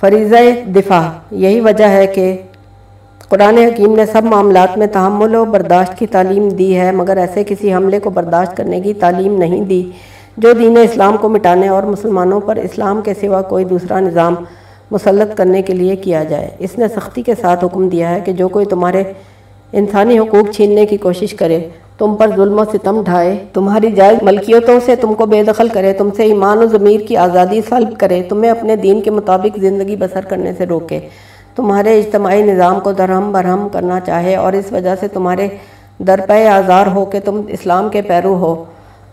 فریضہ دفاع۔ یہی وجہ ہے کہ قرآن حکیم نے سب معاملات میں تحمل و برداشت کی تعلیم دی ہے، مگر ایسے کسی حملے کو برداشت کرنے کی تعلیم نہیں دی جو دین اسلام کو مٹانے اور مسلمانوں پر اسلام کے سوا کوئی دوسرا نظام مسلط کرنے کے لیے کیا جائے۔ اس نے سختی کے ساتھ حکم دیا ہے کہ جو کوئی تمہارے انسانی حقوق چھیننے کی کوشش کرے تم پر ظلم و ستم ڈھائے۔ تمہاری جائز ملکیتوں سے تم کو بے دخل کرے۔ تم سے ایمان و ضمیر کی آزادی سلب کرے۔ تمہیں اپنے دین کے مطابق زندگی بسر کرنے سے روکے۔ تمہارے اجتماعی نظام کو درہم برہم کرنا چاہے اور اس وجہ سے تمہارے درپے آزار ہو کہ تم اسلام کے پیرو ہو۔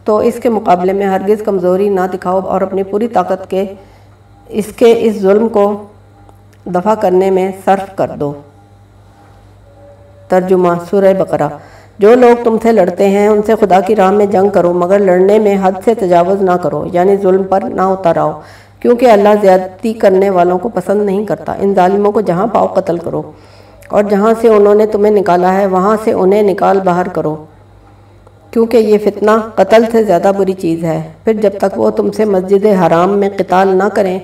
تو اس کے مقابلے میں ہرگز کمزوری نہ دکھاؤ اور اپنی پوری طاقت کے اس کے اس ظلم کو دفع کرنے میں صرف کر دو۔ ترجمہ سورہ بقرہ۔ جو لوگ تم سے لڑتے ہیں، ان سے خدا کی راہ میں جنگ کرو، مگر لڑنے میں حد سے تجاوز نہ کرو یعنی ظلم پر نہ اتاراؤ کیونکہ اللہ زیادتی کرنے والوں کو پسند نہیں کرتا۔ ان ظالموں کو جہاں پاؤ قتل کرو، اور جہاں سے انہوں نے تمہیں نکالا ہے، وہاں سے انہیں نکال باہر کرو، کیونکہ یہ فتنہ قتل سے زیادہ بری چیز ہے۔ پھر جب تک وہ تم سے مسجد حرام میں قتال نہ کریں،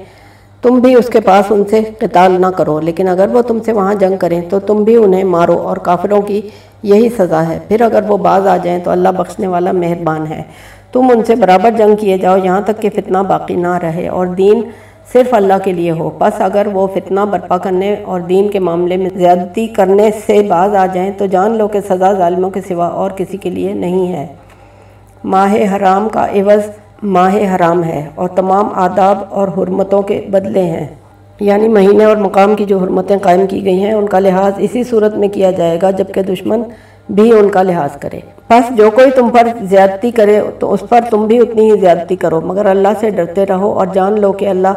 تم بھی اس کے پاس ان سے قتال نہ کرو، لیکن اگر وہ تم سے وہاں جنگ کریں، تو تم بھی انہیں مارو اور کافروں کی یہی سزا ہے۔ پھر اگر وہ باز آ جائیں تو اللہ بخشنے والا مہربان ہے۔ تم ان سے برابر جنگ کیے جاؤ، یہاں تک کہ فتنہ باقی نہ رہے اور دین صرف اللہ کے لیے ہو۔ پس اگر وہ فتنہ برپا کرنے اور دین کے معاملے میں زیادتی کرنے سے باز آ جائیں تو جان لو کہ سزا ظالموں کے سوا اور کسی کے لیے نہیں ہے۔ ماہ حرام کا عوض ماہ حرام ہے اور تمام آداب اور حرمتوں کے بدلے ہیں۔ یعنی مہینے اور مقام کی جو حرمتیں قائم کی گئی ہیں، ان کا لحاظ اسی صورت میں کیا جائے گا جبکہ دشمن بھی ان کا لحاظ کرے۔ بس جو کوئی تم پر زیادتی کرے، تو اس پر تم بھی اتنی ہی زیادتی کرو۔ مگر اللہ سے ڈرتے رہو اور جان لو کہ اللہ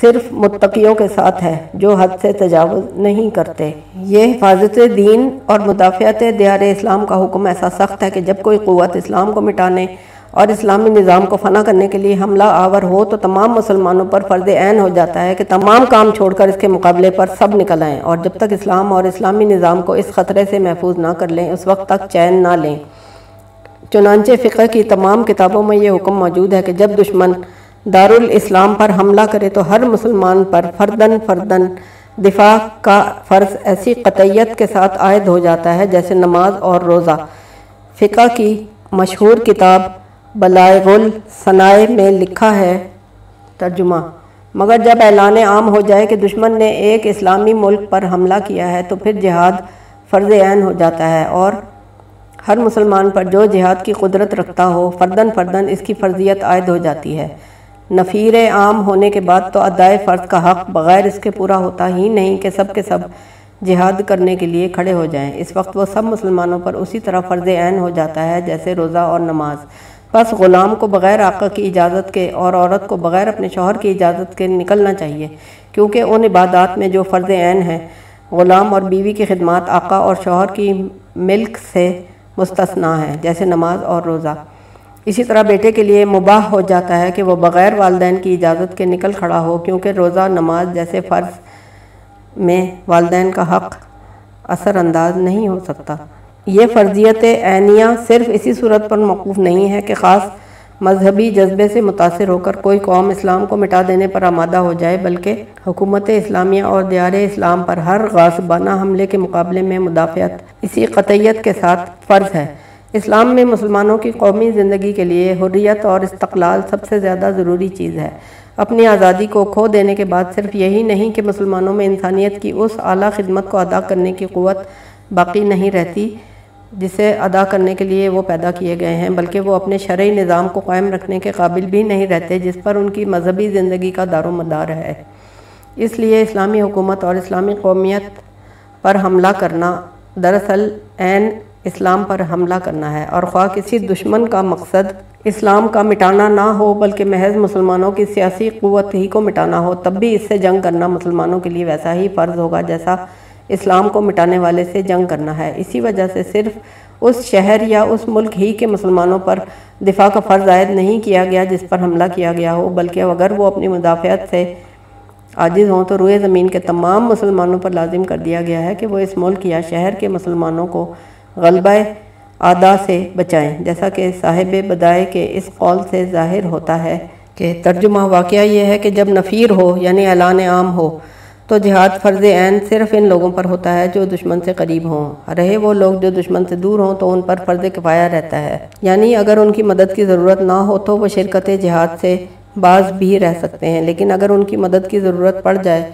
صرف متقیوں کے ساتھ ہے، جو حد سے تجاوز نہیں کرتے۔ یہ حفاظت دین اور مدافعت دیار اسلام کا حکم ایسا سخت ہے کہ جب کوئی قوت اسلام کو مٹانے اور اسلامی نظام کو فنا کرنے کے لیے حملہ آور ہو تو تمام مسلمانوں پر فرض عین ہو جاتا ہے کہ تمام کام چھوڑ کر اس کے مقابلے پر سب نکل آئیں اور جب تک اسلام اور اسلامی نظام کو اس خطرے سے محفوظ نہ کر لیں، اس وقت تک چین نہ لیں۔ چنانچہ فقہ کی تمام کتابوں میں یہ حکم موجود ہے کہ جب دشمن دارالاسلام پر حملہ کرے تو ہر مسلمان پر فردن فردن دفاع کا فرض ایسی قطعیت کے ساتھ عائد ہو جاتا ہے جیسے نماز اور روزہ۔ فقہ کی مشہور کتاب بلائغ الصنائے میں لکھا ہے ترجمہ۔ مگر جب اعلان عام ہو جائے کہ دشمن نے ایک اسلامی ملک پر حملہ کیا ہے تو پھر جہاد فرض عین ہو جاتا ہے اور ہر مسلمان پر جو جہاد کی قدرت رکھتا ہو فردن فردن اس کی فرضیت عائد ہو جاتی ہے۔ نفیر عام ہونے کے بعد تو ادائے فرض کا حق بغیر اس کے پورا ہوتا ہی نہیں کہ سب کے سب جہاد کرنے کے لیے کھڑے ہو جائیں۔ اس وقت وہ سب مسلمانوں پر اسی طرح فرض عین ہو جاتا ہے، جیسے روزہ اور نماز۔ بس غلام کو بغیر آقا کی اجازت کے اور عورت کو بغیر اپنے شوہر کی اجازت کے نکلنا چاہیے، کیونکہ ان عبادات میں جو فرض عین ہیں، غلام اور بیوی کی خدمات آقا اور شوہر کی ملک سے مستثنا ہے جیسے نماز اور روزہ۔ اسی طرح بیٹے کے لیے مباح ہو جاتا ہے کہ وہ بغیر والدین کی اجازت کے نکل کھڑا ہو، کیونکہ روزہ، نماز جیسے فرض میں والدین کا حق اثر انداز نہیں ہو سکتا۔ یہ فرضیت عینیہ صرف اسی صورت پر موقوف نہیں ہے کہ خاص مذہبی جذبے سے متاثر ہو کر کوئی قوم اسلام کو مٹا دینے پر آمادہ ہو جائے، بلکہ حکومت اسلامیہ اور دیار اسلام پر ہر غاصبانہ حملے کے مقابلے میں مدافعت اسی قطعیت کے ساتھ فرض ہے۔ اسلام میں مسلمانوں کی قومی زندگی کے لیے حریت اور استقلال سب سے زیادہ ضروری چیز ہے۔ اپنی آزادی کو کھو دینے کے بعد صرف یہی نہیں کہ مسلمانوں میں انسانیت کی اس اعلیٰ خدمت کو ادا کرنے کی قوت باقی نہیں رہتی۔ جسے ادا کرنے کے لیے وہ پیدا کیے گئے ہیں، بلکہ وہ اپنے شرعی نظام کو قائم رکھنے کے قابل بھی نہیں رہتے، جس پر ان کی مذہبی زندگی کا دار و مدار ہے۔ اس لیے اسلامی حکومت اور اسلامی قومیت پر حملہ کرنا دراصل عین اسلام پر حملہ کرنا ہے۔ اور خواہ کسی دشمن کا مقصد اسلام کا مٹانا نہ ہو، بلکہ محض مسلمانوں کی سیاسی قوت ہی کو مٹانا ہو، تب بھی اس سے جنگ کرنا مسلمانوں کے لیے ویسا ہی فرض ہوگا جیسا اسلام کو مٹانے والے سے جنگ کرنا ہے۔ اسی وجہ سے صرف اس شہر یا اس ملک ہی کے مسلمانوں پر دفاع کا فرض عائد نہیں کیا گیا جس پر حملہ کیا گیا ہو، بلکہ اگر وہ اپنی مدافعت سے عاجز ہوں تو روئے زمین کے تمام مسلمانوں پر لازم کر دیا گیا ہے کہ وہ اس ملک یا شہر کے مسلمانوں کو غلبہ آدا سے بچائیں۔ جیسا کہ صاحب بدائے کے اس قول سے ظاہر ہوتا ہے کہ ترجمہ واقعہ یہ ہے کہ جب نفیر ہو یعنی اعلان عام ہو تو جہاد فرض عین صرف ان لوگوں پر ہوتا ہے جو دشمن سے قریب ہوں۔ رہے وہ لوگ جو دشمن سے دور ہوں تو ان پر فرض کفایہ رہتا ہے۔ یعنی اگر ان کی مدد کی ضرورت نہ ہو تو وہ شرکت جہاد سے بعض بھی رہ سکتے ہیں۔ لیکن اگر ان کی مدد کی ضرورت پڑ جائے،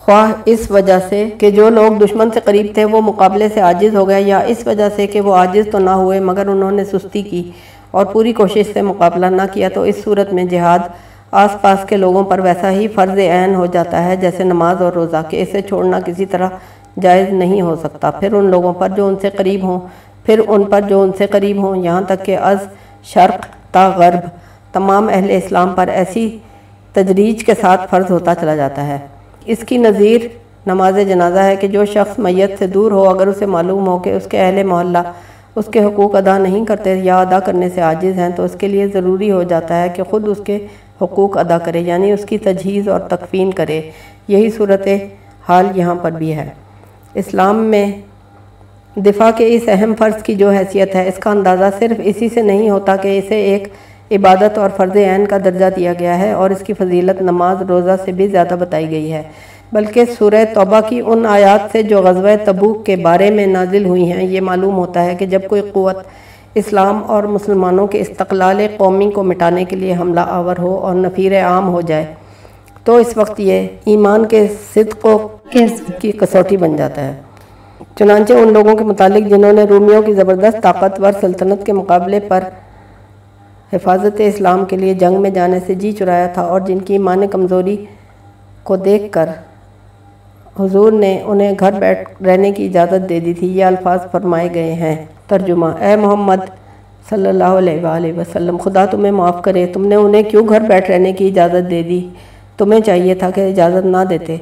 خواہ اس وجہ سے کہ جو لوگ دشمن سے قریب تھے وہ مقابلے سے عاجز ہو گئے یا اس وجہ سے کہ وہ عاجز تو نہ ہوئے مگر انہوں نے سستی کی اور پوری کوشش سے مقابلہ نہ کیا تو اس صورت میں جہاد آس پاس کے لوگوں پر ویسا ہی فرض عین ہو جاتا ہے جیسے نماز اور روزہ کہ اسے چھوڑنا کسی طرح جائز نہیں ہو سکتا۔ پھر ان لوگوں پر جو ان سے قریب ہوں، پھر ان پر جو ان سے قریب ہوں، یہاں تک کہ از شرق تا غرب، تمام اہل اسلام پر ایسی تجریج کے ساتھ فرض ہوتا چلا جاتا ہے۔ اس کی نظیر نماز جنازہ ہے کہ جو شخص میت سے دور ہو، اگر اسے معلوم ہو کہ اس کے اہل محلہ اس کے حقوق ادا نہیں کرتے، یا ادا کرنے سے عاجز ہیں، تو اس کے لیے ضروری ہو جاتا ہے کہ خود اس کے حقوق ادا کرے یعنی اس کی تجہیز اور تکفین کرے۔ یہی صورت حال یہاں پر بھی ہے۔ اسلام میں دفاع کے اس اہم فرض کی جو حیثیت ہے، اس کا اندازہ صرف اسی سے نہیں ہوتا کہ اسے ایک عبادت اور فرض عین کا درجہ دیا گیا ہے، اور اس کی فضیلت نماز روزہ سے بھی زیادہ بتائی گئی ہے۔ بلکہ سورہ توبہ کی ان آیات سے جو غزوہ تبوک کے بارے میں نازل ہوئی ہیں، یہ معلوم ہوتا ہے کہ جب کوئی قوت اسلام اور مسلمانوں کے استقلال قومی کو مٹانے کے لیے حملہ آور ہو اور نفیر عام ہو جائے، تو اس وقت یہ ایمان کے صدق کی کسوٹی بن جاتا ہے۔ چنانچہ ان لوگوں کے متعلق جنہوں نے رومیوں کی زبردست طاقتور سلطنت کے مقابلے پر حفاظت اسلام کے لیے جنگ میں جانے سے جی چرایا تھا اور جن کی ایمان کمزوری کو دیکھ کر حضور نے انہیں گھر بیٹھ رہنے کی اجازت دے دی تھی۔ یہ الفاظ فرمائے گئے ہیں۔ ترجمہ اے محمد صلی اللہ علیہ وآلہ وسلم، خدا تمہیں معاف کرے، تم نے انہیں کیوں گھر بیٹھ رہنے کی اجازت دے دی؟ تمہیں چاہیے تھا کہ اجازت نہ دیتے،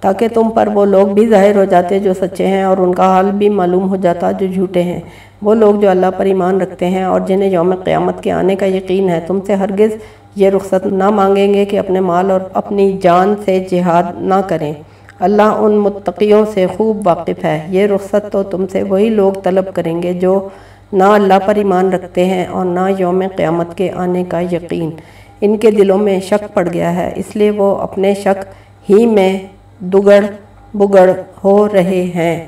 تاکہ تم پر وہ لوگ بھی ظاہر ہو جاتے جو سچے ہیں اور ان کا حال بھی معلوم ہو جاتا جو جھوٹے ہیں۔ وہ لوگ جو اللہ پر ایمان رکھتے ہیں اور جنہیں یوم قیامت کے آنے کا یقین ہے، تم سے ہرگز یہ رخصت نہ مانگیں گے کہ اپنے مال اور اپنی جان سے جہاد نہ کریں۔ اللہ ان متقیوں سے خوب واقف ہے۔ یہ رخصت تو تم سے وہی لوگ طلب کریں گے جو نہ اللہ پر ایمان رکھتے ہیں اور نہ یوم قیامت کے آنے کا یقین۔ ان کے دلوں میں شک پڑ گیا ہے، اس لیے وہ اپنے شک ہی میں دگڑ بگڑ ہو رہے ہیں۔